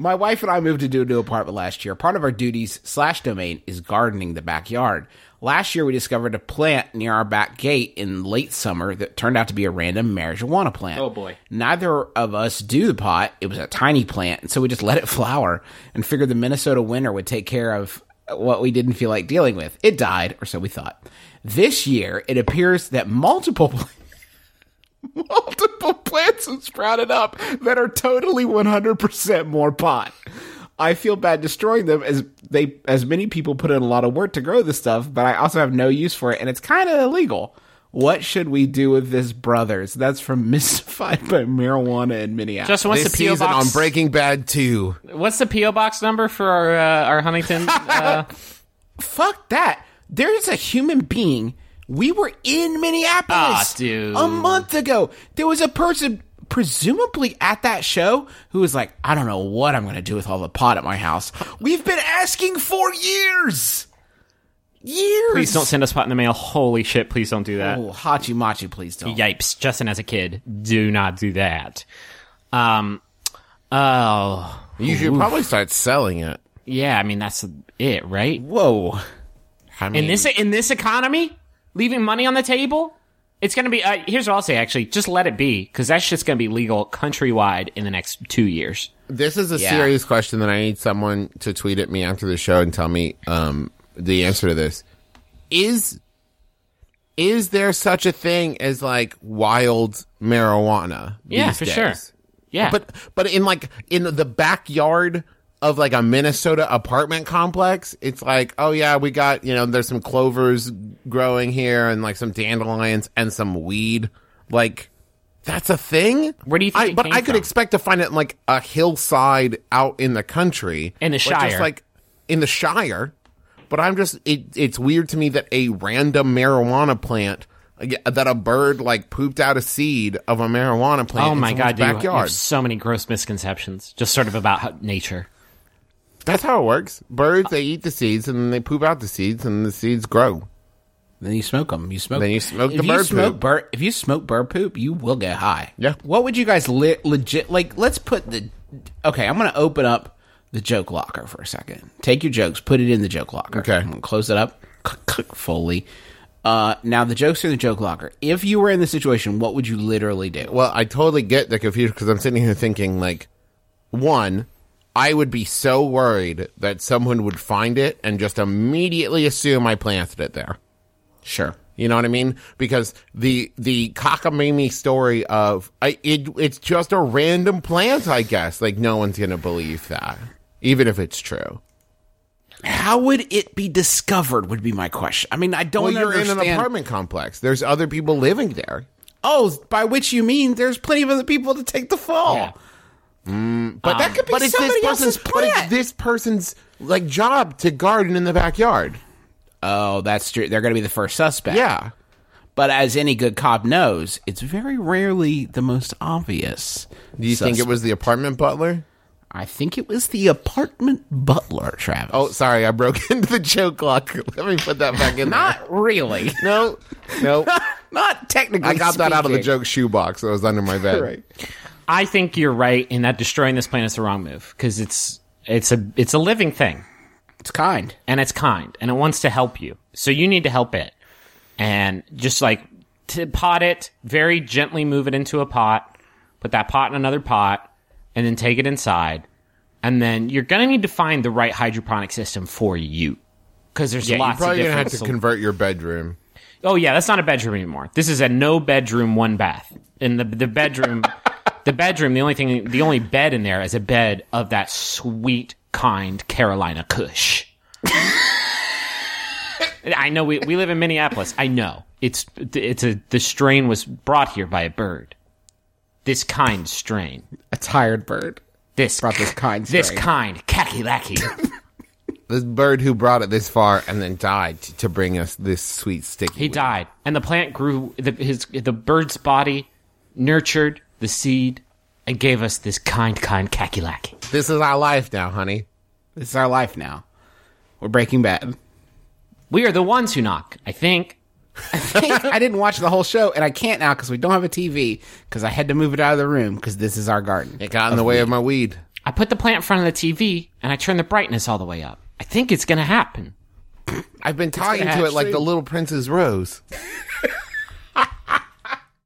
My wife and I moved into a new apartment last year. Part of our duties slash domain is gardening the backyard. Last year, we discovered a plant near our back gate in late summer that turned out to be a random marijuana plant. Oh, boy. Neither of us do the pot. It was a tiny plant, and so we just let it flower and figured the Minnesota winter would take care of what we didn't feel like dealing with. It died, or so we thought. This year, it appears that multiple multiple plants have sprouted up that are totally 100% more pot. I feel bad destroying them as they as many people put in a lot of work to grow this stuff, but I also have no use for it and it's kind of illegal. What should we do with this, brothers? That's from Mystified by Marijuana in Minneapolis. Justin, what's this the PO season box? on Breaking Bad 2. What's the PO box number for our uh, our Huntington? Uh, Fuck that. There's a human being. We were in Minneapolis dude. a month ago. There was a person presumably at that show who was like, I don't know what I'm going to do with all the pot at my house. We've been asking for years. Years. please don't send us pot in the mail. Holy shit! Please don't do that. Oh, Hachi Machi, please don't. Yipes! Justin, as a kid, do not do that. Um. Oh. You should probably start selling it. Yeah. I mean, that's it, right? Whoa. I mean, In this in this economy, leaving money on the table, it's going to be. Uh, here's what I'll say. Actually, just let it be because that's just going to be legal countrywide in the next two years. this is a Yeah. serious question that I need someone to tweet at me after the show and tell me um, the answer to this. Is is there such a thing as like wild marijuana? Yeah, for days? sure. Yeah, But but in like in the backyard of like a Minnesota apartment complex, it's like, oh yeah, we got, you know, there's some clovers growing here and like some dandelions and some weed. Like that's a thing? Where do you think I, it but I could from? expect to find it in like a hillside out in the country. In the Shire. Just like in the Shire. But I'm just it it's weird to me that a random marijuana plant that a bird like pooped out a seed of a marijuana plant oh my god, you backyard. have so many gross misconceptions, just sort of about how, nature. That's how it works. Birds they eat the seeds and then they poop out the seeds and the seeds grow. Then you smoke them. You smoke. Then you smoke if the you bird smoke poop. Bird, if you smoke bird poop, you will get high. Yeah. What would you guys le- legit like? Let's put the. Okay, I'm gonna open up the joke locker for a second. Take your jokes, put it in the joke locker. Okay. I'm gonna close it up. Click, click, Foley. Uh, now the jokes are in the joke locker. If you were in the situation, what would you literally do? Well, I totally get the confusion because I'm sitting here thinking like, one, I would be so worried that someone would find it and just immediately assume I planted it there. Sure. You know what I mean? Because the the cockamamie story of I it it's just a random plant, I guess. Like no one's gonna believe that, even if it's true. How would it be discovered? Would be my question. I mean, I don't Well, you're understand. in an apartment complex. There's other people living there. Oh, by which you mean there's plenty of other people to take the fall. Yeah. Mm, but that um, could be But it's somebody this else's person's but it's this person's like job to garden in the backyard. Oh, that's true. They're going to be the first suspect. Yeah. But as any good cop knows, it's very rarely the most obvious. Do you think it was the apartment butler? I think it was the apartment butler, Travis. Oh, sorry, I broke into the joke clock. Let me put that back in. not really. no, no. not technically. I got that out of the joke shoebox that was under my bed. Right. I think you're right in that destroying this plant is the wrong move because it's it's a it's a living thing It's kind. and it's kind and it wants to help you. So you need to help it. And just like to pot it, very gently move it into a pot, put that pot in another pot, and then take it inside. And then you're gonna need to find the right hydroponic system for you. Because there's Yeah, you're lots of probably gonna have to sol- convert your bedroom. Oh yeah, that's not a bedroom anymore. This is a no bedroom, one bath. And the the bedroom, the bedroom, the only thing, the only bed in there is a bed of that sweet, kind Carolina Kush. I know we we live in Minneapolis. I know it's it's a the strain was brought here by a bird. This kind strain. A tired bird. This Brought this kind This strain. kind kakalaki. This bird who brought it this far and then died t- to bring us this sweet sticky. He weed. died, and the plant grew. The, his the bird's body nurtured the seed and gave us this kind, kind kakalaki. This is our life now, honey. This is our life now. We're Breaking Bad. We are the ones who knock. I think. I didn't watch the whole show, and I can't now because we don't have a TV because I had to move it out of the room because this is our garden. It got in the way of my weed. I put the plant in front of the TV and I turn the brightness all the way up. I think it's gonna happen. I've been talking gonna to it like the little Prince's Rose.